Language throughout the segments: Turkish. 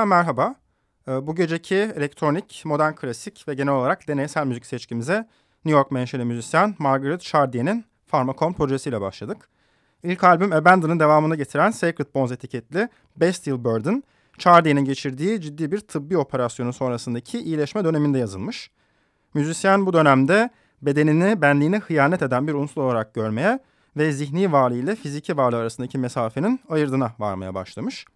13 Melek'ten merhaba. Ee, bu geceki elektronik, modern klasik ve genel olarak deneysel müzik seçkimize New York menşeli müzisyen Margaret Chardier'in Pharmacon projesiyle başladık. İlk albüm Abandon'ın devamını getiren Sacred Bones etiketli Bestial Burden, Chardier'in geçirdiği ciddi bir tıbbi operasyonu sonrasındaki iyileşme döneminde yazılmış. Müzisyen bu dönemde bedenini, benliğine hıyanet eden bir unsur olarak görmeye ve zihni varlığı ile fiziki varlığı arasındaki mesafenin ayırdına varmaya başlamış.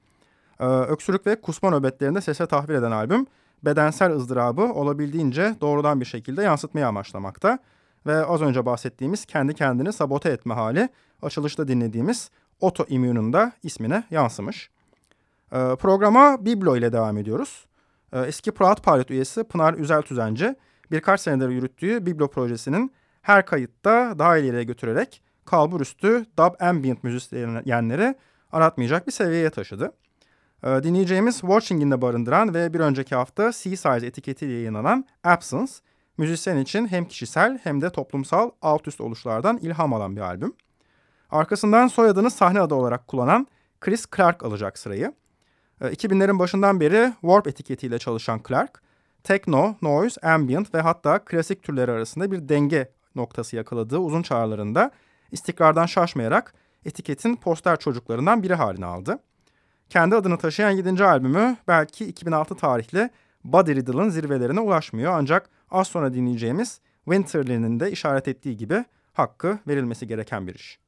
Ee, öksürük ve kusma nöbetlerinde sese tahvil eden albüm bedensel ızdırabı olabildiğince doğrudan bir şekilde yansıtmaya amaçlamakta. Ve az önce bahsettiğimiz kendi kendini sabote etme hali açılışta dinlediğimiz otoimmünün da ismine yansımış. Ee, programa Biblo ile devam ediyoruz. Ee, eski Proud Pilot üyesi Pınar Üzel Tüzenci birkaç senedir yürüttüğü Biblo projesinin her kayıtta daha ileriye götürerek kalbur üstü dub ambient müzisyenleri aratmayacak bir seviyeye taşıdı. Ee, dinleyeceğimiz Watching'in de barındıran ve bir önceki hafta C-Size etiketiyle yayınlanan Absence, müzisyen için hem kişisel hem de toplumsal alt üst oluşlardan ilham alan bir albüm. Arkasından soyadını sahne adı olarak kullanan Chris Clark alacak sırayı. 2000'lerin ee, başından beri Warp etiketiyle çalışan Clark, techno, noise, ambient ve hatta klasik türleri arasında bir denge noktası yakaladığı uzun çağrılarında istikrardan şaşmayarak etiketin poster çocuklarından biri haline aldı. Kendi adını taşıyan 7. albümü belki 2006 tarihli Body Riddle'ın zirvelerine ulaşmıyor ancak az sonra dinleyeceğimiz Winterly'nin de işaret ettiği gibi hakkı verilmesi gereken bir iş.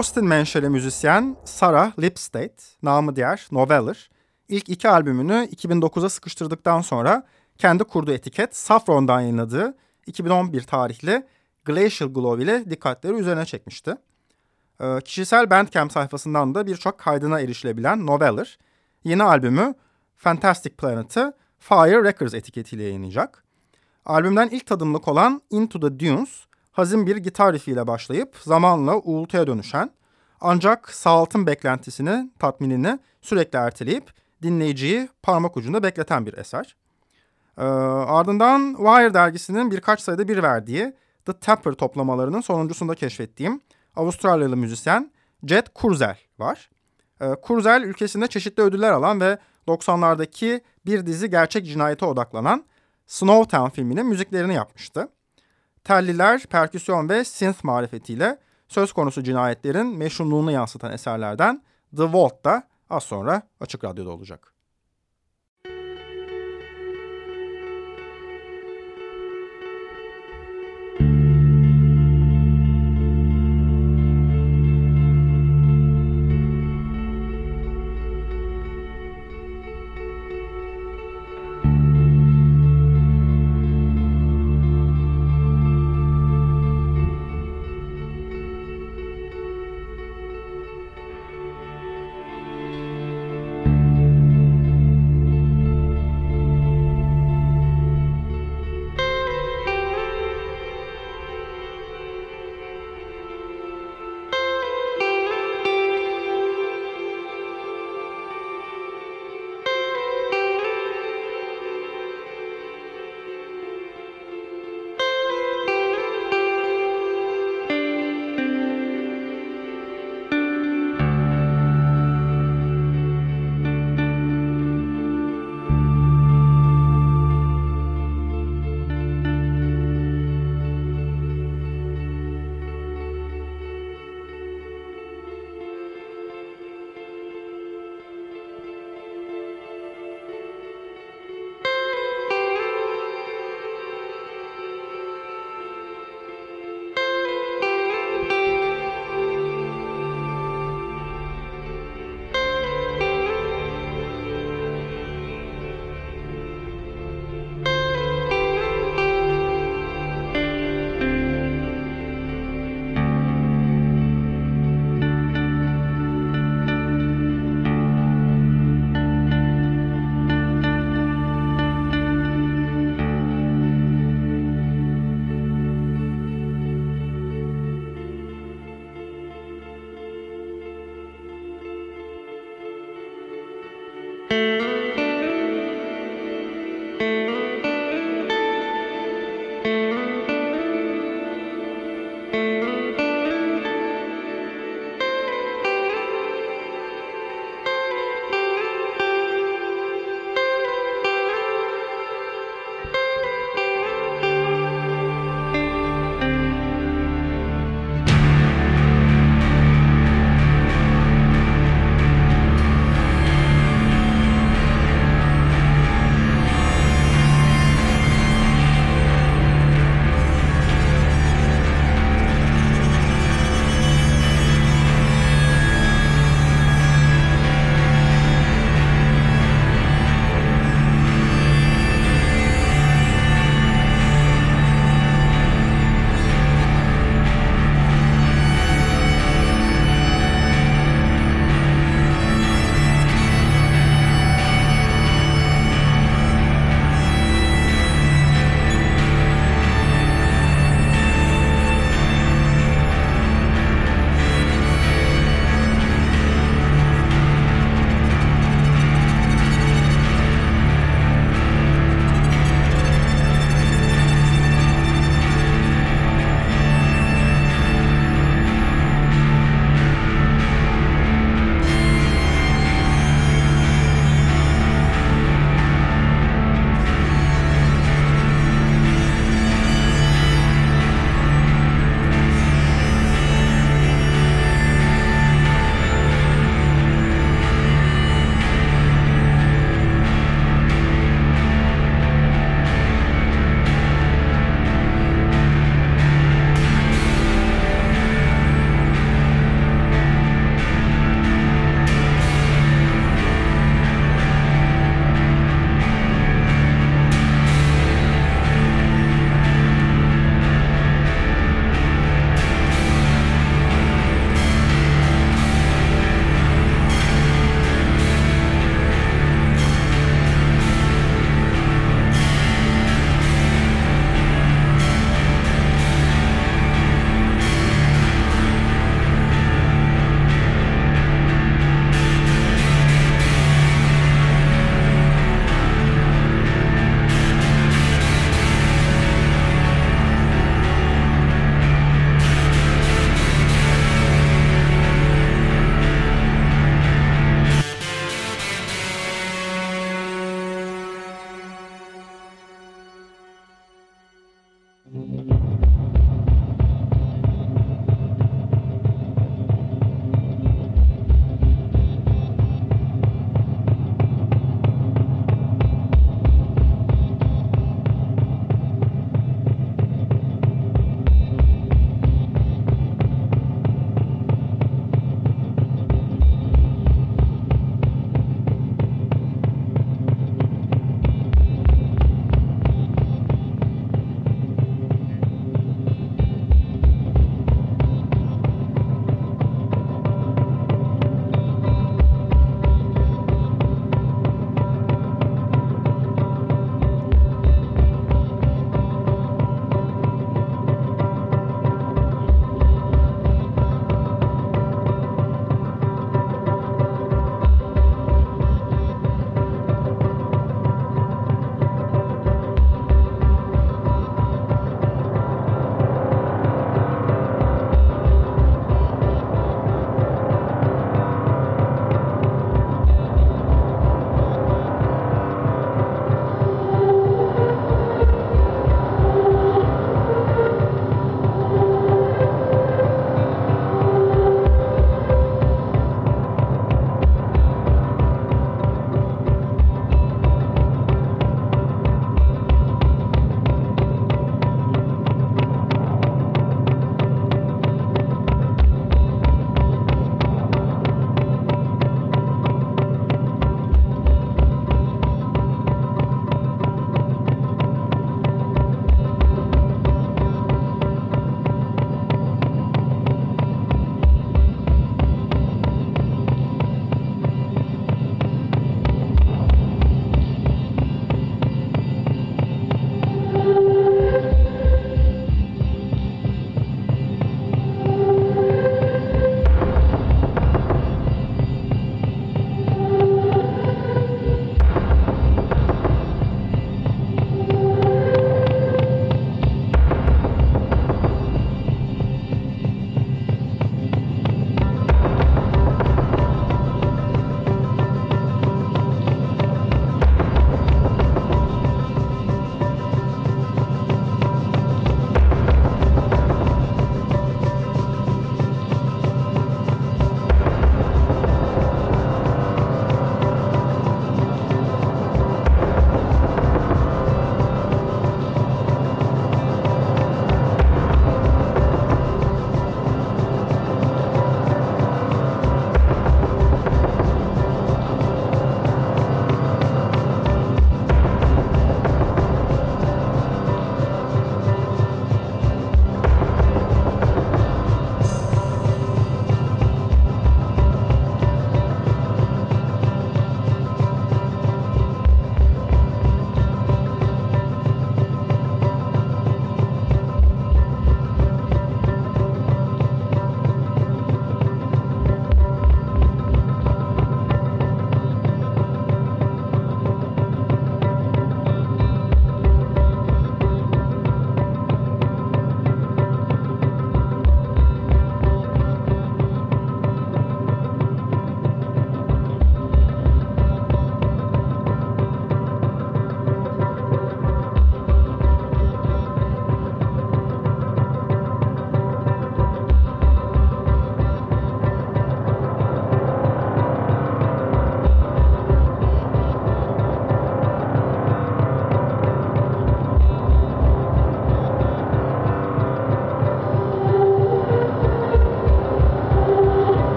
Austin menşeli müzisyen Sarah Lipstate, namı diğer Noveller, ilk iki albümünü 2009'a sıkıştırdıktan sonra kendi kurduğu etiket Saffron'dan yayınladığı 2011 tarihli Glacial Glow ile dikkatleri üzerine çekmişti. Ee, kişisel Bandcamp sayfasından da birçok kaydına erişilebilen Noveller, yeni albümü Fantastic Planet'ı Fire Records etiketiyle yayınlayacak. Albümden ilk tadımlık olan Into the Dunes, hazin bir gitar riffiyle başlayıp zamanla uğultuya dönüşen ancak sağaltım beklentisini, tatminini sürekli erteleyip dinleyiciyi parmak ucunda bekleten bir eser. Ee, ardından Wire dergisinin birkaç sayıda bir verdiği The Tapper toplamalarının sonuncusunda keşfettiğim Avustralyalı müzisyen Jet Kurzel var. Ee, Kurzel ülkesinde çeşitli ödüller alan ve 90'lardaki bir dizi gerçek cinayete odaklanan Snowtown filminin müziklerini yapmıştı telliler, perküsyon ve synth marifetiyle söz konusu cinayetlerin meşhurluğunu yansıtan eserlerden The Vault da az sonra Açık Radyo'da olacak.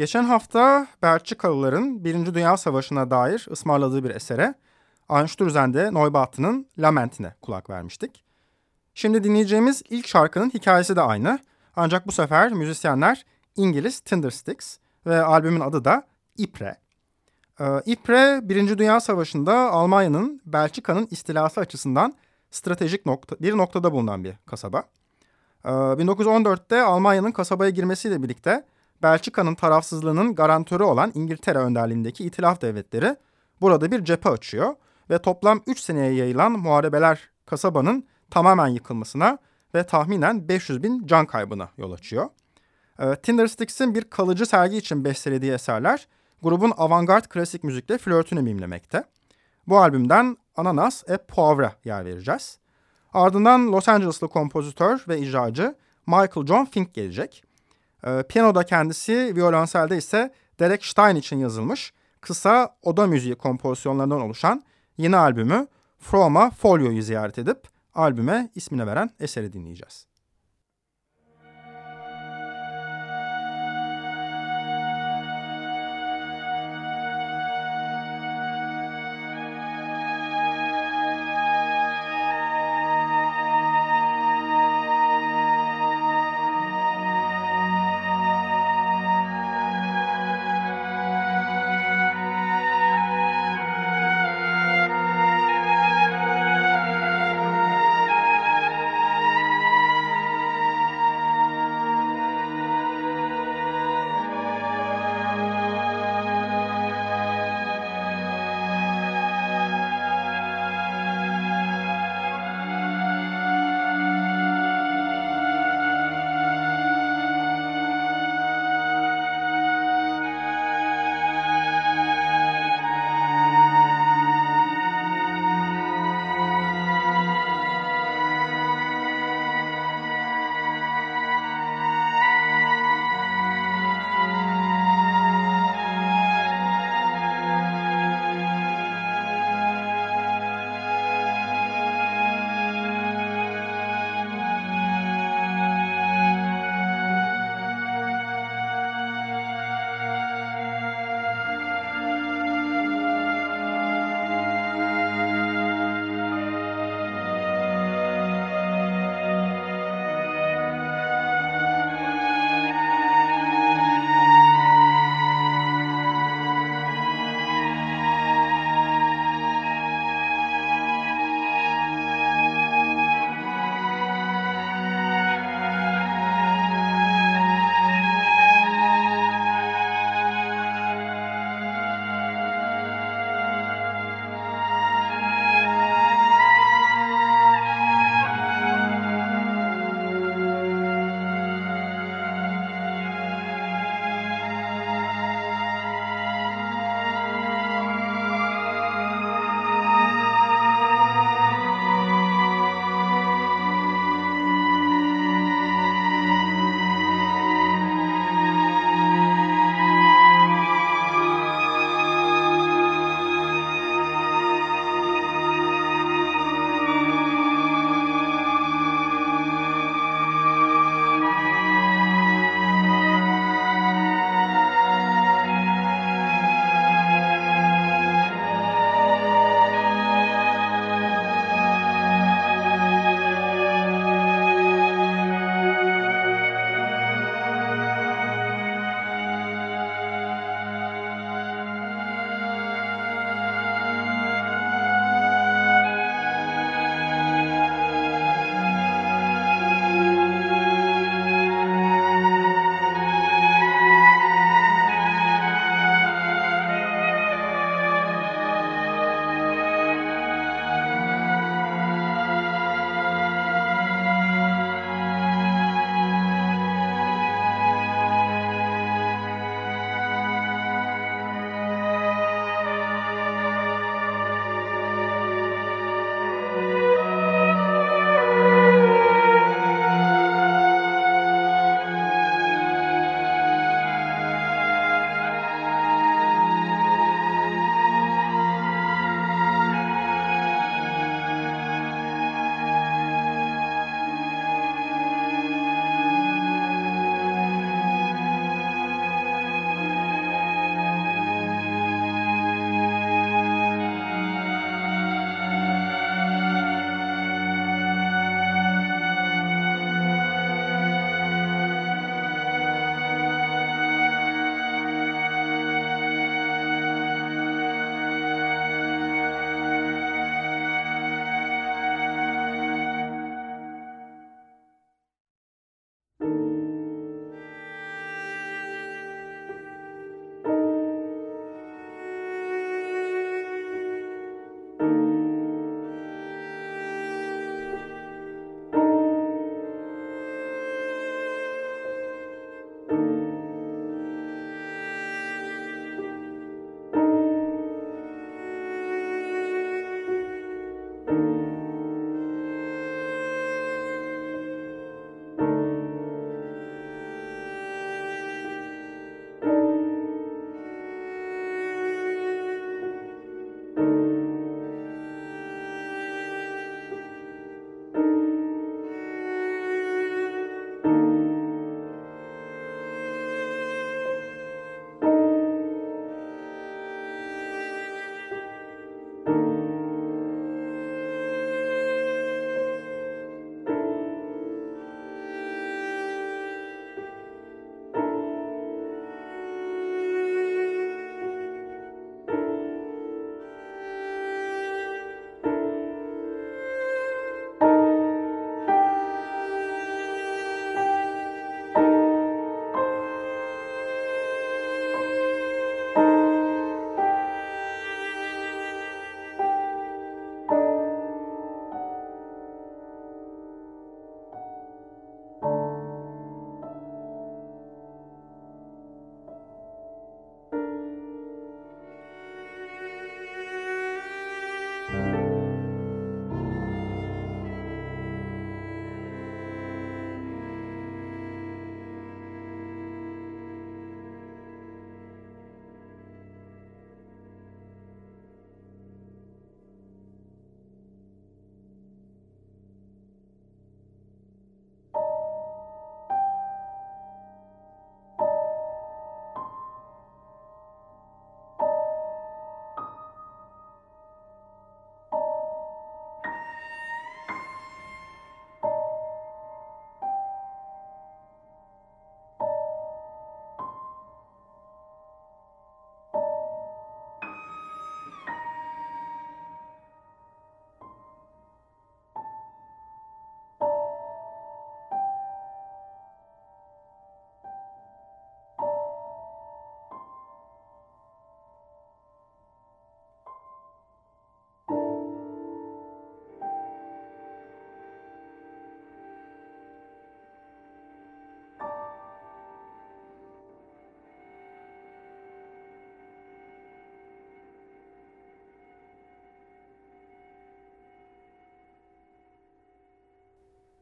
Geçen hafta Belçikalıların Birinci Dünya Savaşı'na dair ısmarladığı bir esere Einstürzen'de Neubaht'ın Lament'ine kulak vermiştik. Şimdi dinleyeceğimiz ilk şarkının hikayesi de aynı. Ancak bu sefer müzisyenler İngiliz Tindersticks ve albümün adı da İpre. Ee, İpre, Birinci Dünya Savaşı'nda Almanya'nın Belçika'nın istilası açısından stratejik nokta, bir noktada bulunan bir kasaba. 1914'te ee, Almanya'nın kasabaya girmesiyle birlikte Belçika'nın tarafsızlığının garantörü olan İngiltere önderliğindeki itilaf devletleri burada bir cephe açıyor ve toplam 3 seneye yayılan muharebeler kasabanın tamamen yıkılmasına ve tahminen 500 bin can kaybına yol açıyor. E, Tindersticks'in bir kalıcı sergi için bestelediği eserler grubun avantgard klasik müzikle flörtünü mimlemekte. Bu albümden Ananas e Poivre yer vereceğiz. Ardından Los Angeles'lı kompozitör ve icracı Michael John Fink gelecek. E, piyanoda kendisi, violonselde ise Derek Stein için yazılmış kısa oda müziği kompozisyonlarından oluşan yeni albümü Froma Folio'yu ziyaret edip albüme ismini veren eseri dinleyeceğiz.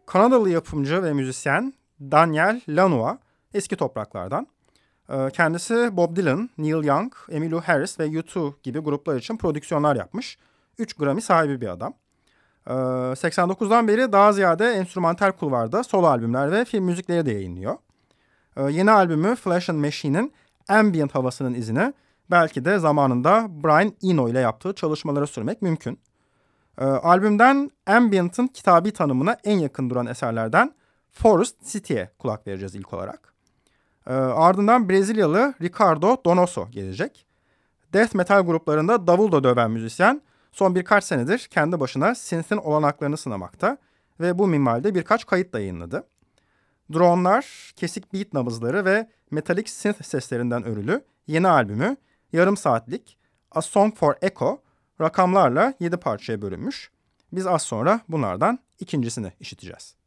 Kanadalı yapımcı ve müzisyen Daniel Lanois eski topraklardan. Ee, kendisi Bob Dylan, Neil Young, Emmylou Harris ve U2 gibi gruplar için prodüksiyonlar yapmış. 3 Grammy sahibi bir adam. 89'dan ee, beri daha ziyade enstrümantal kulvarda solo albümler ve film müzikleri de yayınlıyor. Ee, yeni albümü Flash and Machine'in ambient havasının izini belki de zamanında Brian Eno ile yaptığı çalışmalara sürmek mümkün. Albümden ambient'ın kitabi tanımına en yakın duran eserlerden Forest City'ye kulak vereceğiz ilk olarak. E, ardından Brezilyalı Ricardo Donoso gelecek. Death metal gruplarında davul da döven müzisyen son birkaç senedir kendi başına synth'in olanaklarını sınamakta ve bu minvalde birkaç kayıt da yayınladı. Drone'lar, kesik beat nabızları ve metalik synth seslerinden örülü yeni albümü yarım saatlik A Song for Echo rakamlarla 7 parçaya bölünmüş. Biz az sonra bunlardan ikincisini işiteceğiz.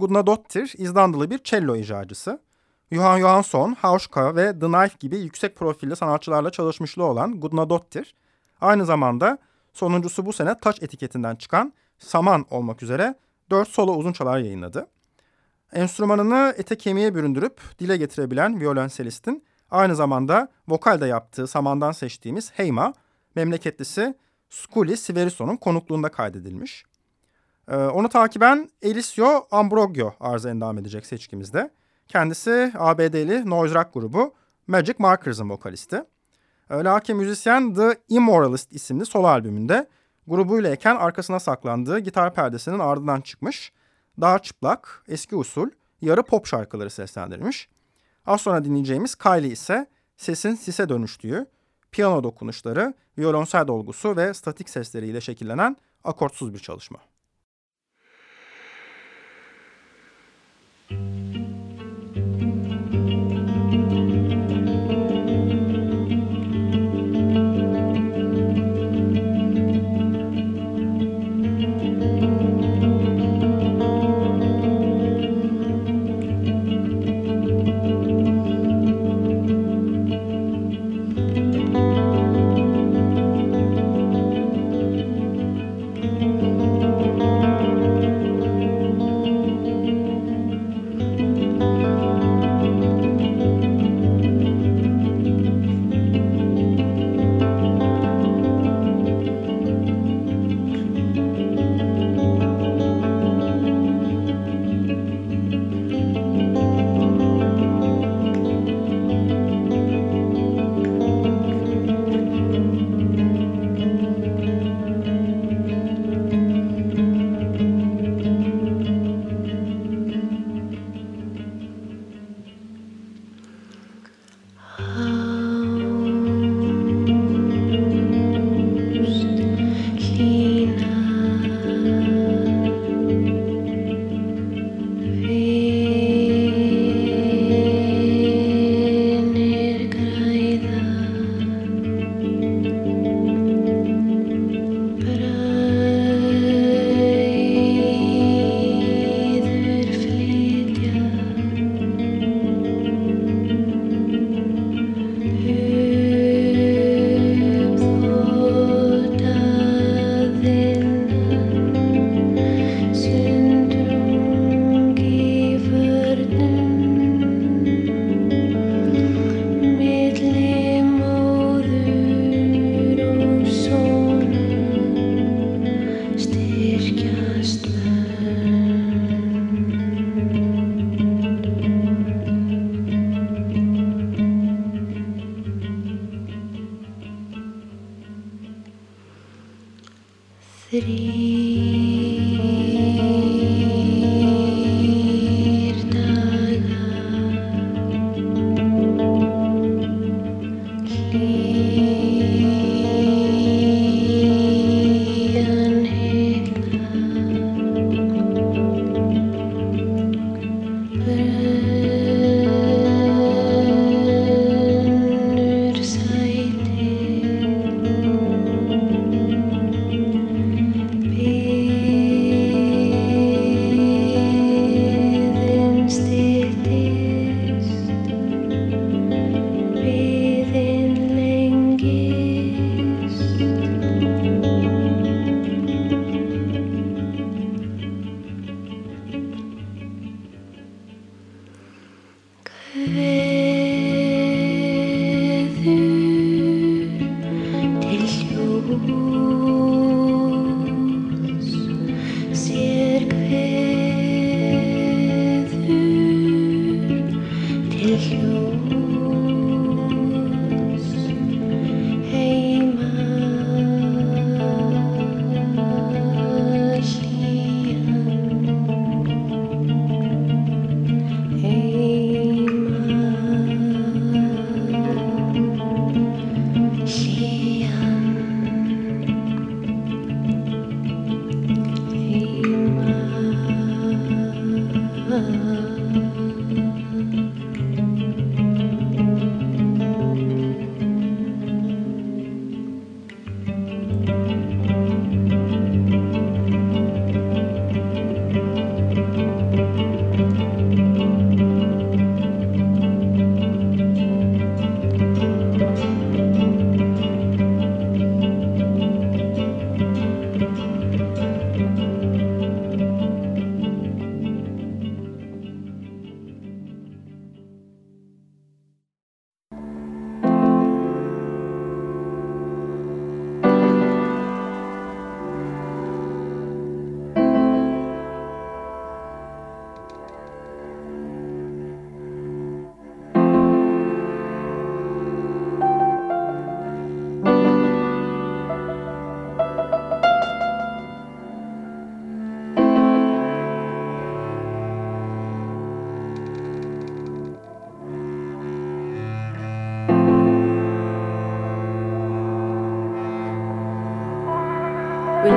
Hildur Gudnadottir İzlandalı bir cello icracısı. Johan Johansson, Hauschka ve The Knife gibi yüksek profilli sanatçılarla çalışmışlığı olan Gudnadottir, aynı zamanda sonuncusu bu sene Taç etiketinden çıkan Saman olmak üzere dört solo uzun çalar yayınladı. Enstrümanını ete kemiğe büründürüp dile getirebilen violonselistin aynı zamanda vokalde yaptığı Saman'dan seçtiğimiz Heyma, memleketlisi Skuli Siverison'un konukluğunda kaydedilmiş. Ee, onu takiben Elisio Ambrogio arıza endam edecek seçkimizde. Kendisi ABD'li noise rock grubu Magic Markers'ın vokalisti. Ee, lakin müzisyen The Immoralist isimli solo albümünde grubuyla eken arkasına saklandığı gitar perdesinin ardından çıkmış. Daha çıplak, eski usul, yarı pop şarkıları seslendirmiş. Az sonra dinleyeceğimiz Kylie ise sesin sise dönüştüğü, piyano dokunuşları, violonsel dolgusu ve statik sesleriyle şekillenen akortsuz bir çalışma.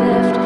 left.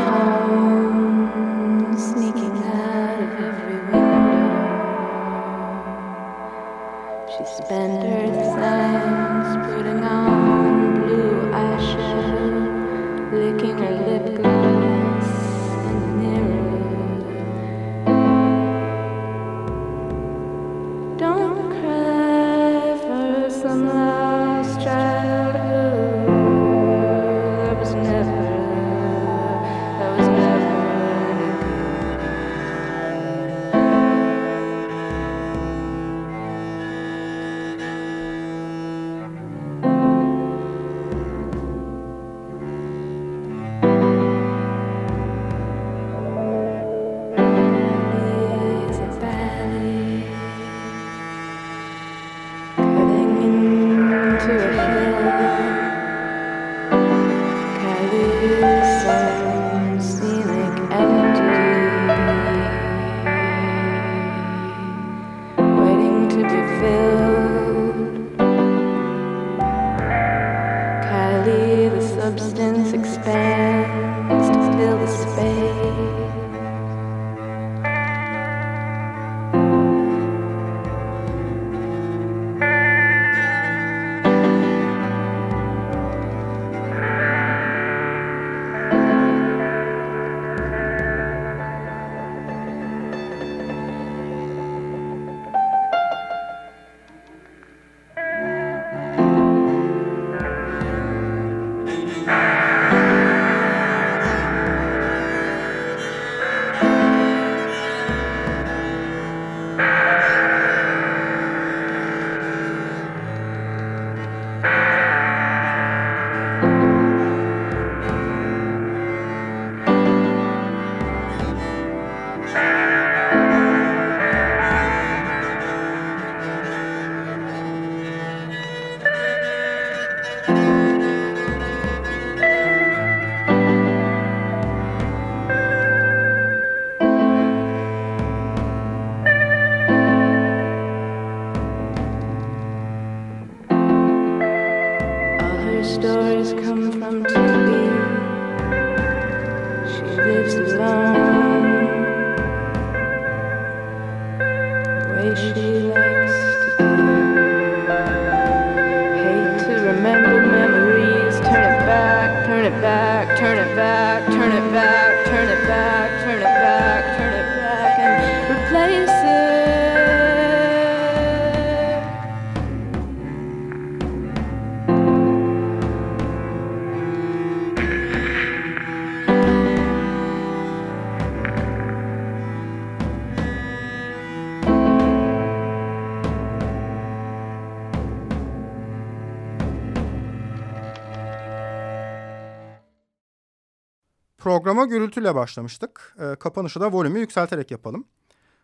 Programa gürültüyle başlamıştık. E, kapanışı da volümü yükselterek yapalım.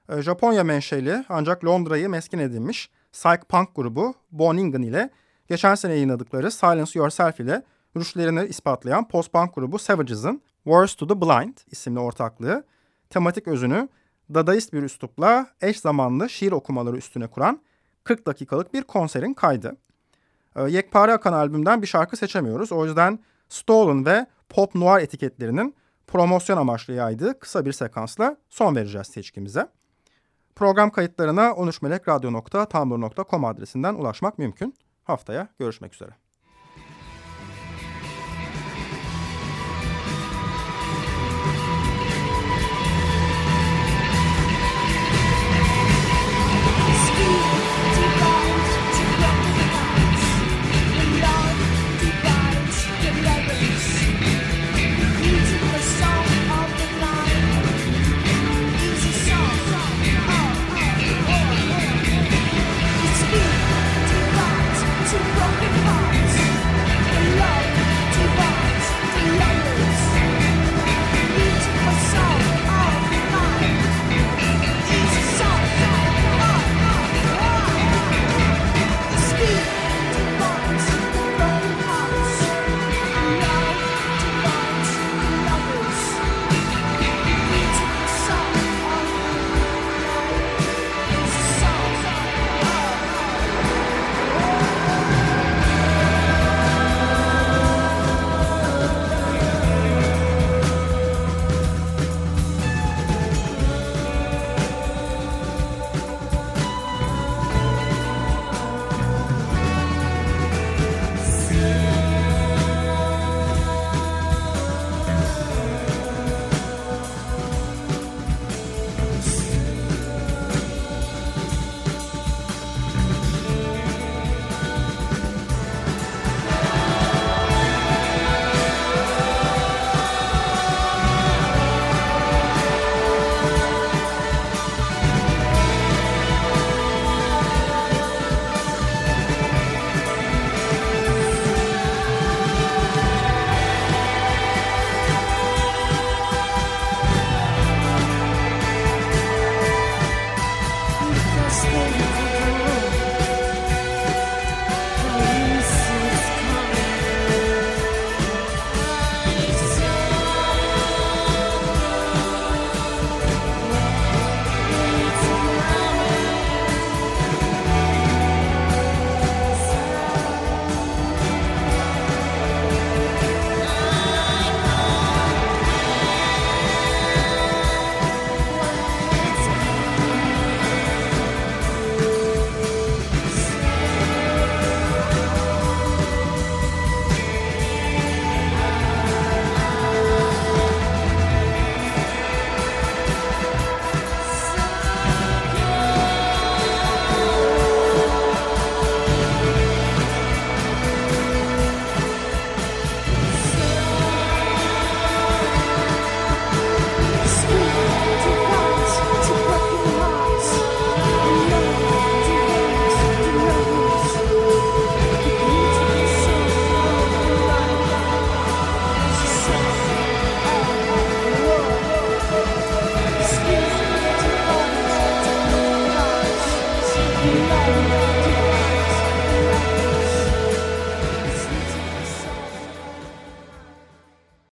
E, Japonya menşeli ancak Londra'yı meskin edilmiş psych punk grubu Boningen ile geçen sene yayınladıkları Silence Yourself ile rüşlerini ispatlayan post-punk grubu Savages'ın Words to the Blind isimli ortaklığı tematik özünü dadaist bir üslupla eş zamanlı şiir okumaları üstüne kuran 40 dakikalık bir konserin kaydı. E, yekpare akan albümden bir şarkı seçemiyoruz. O yüzden Stolen ve Pop Noir etiketlerinin promosyon amaçlı yaydığı kısa bir sekansla son vereceğiz seçkimize. Program kayıtlarına 13melekradyo.tumblr.com adresinden ulaşmak mümkün. Haftaya görüşmek üzere.